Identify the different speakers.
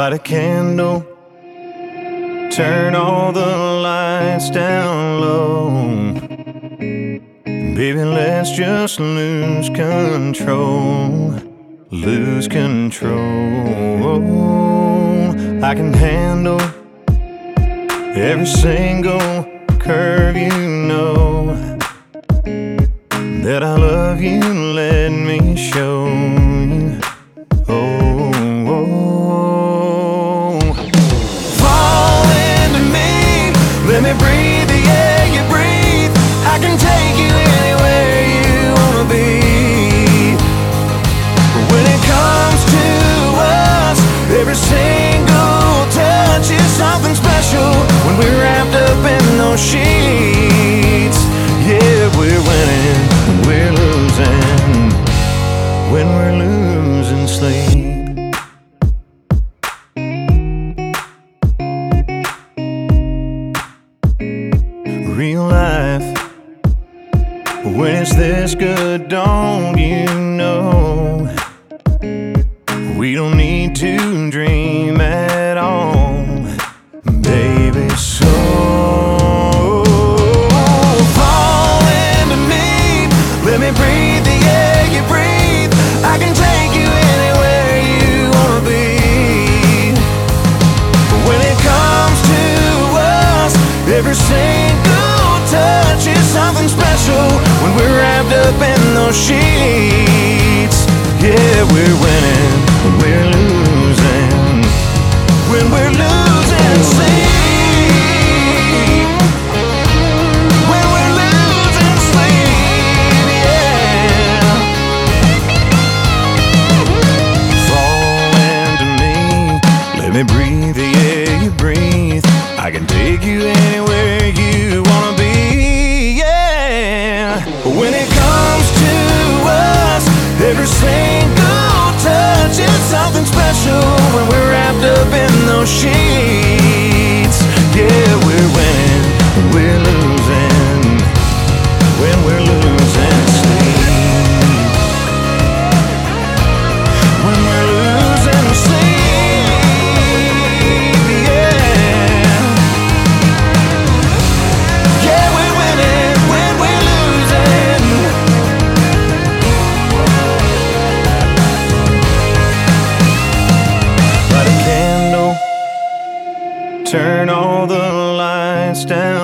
Speaker 1: Light a candle, turn all the lights down low. Baby, let's just lose control. Lose control. I can handle every single curve, you know. That I love you, let when it's this good, don't you know? We don't need to dream at all, baby. So fall into me, let me breathe the air you breathe. I can take you anywhere you wanna be. When it comes to us, every single touch is something special. Up in those sheets, yeah, we're winning. We're losing, when we're losing sleep, when we're losing sleep, yeah. Fall into me, let me breathe the air you breathe. I can take you anywhere comes to us, every single touch is something special. When we're wrapped up in those sheets. Turn all the lights down.